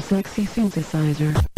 Sexy Synthesizer.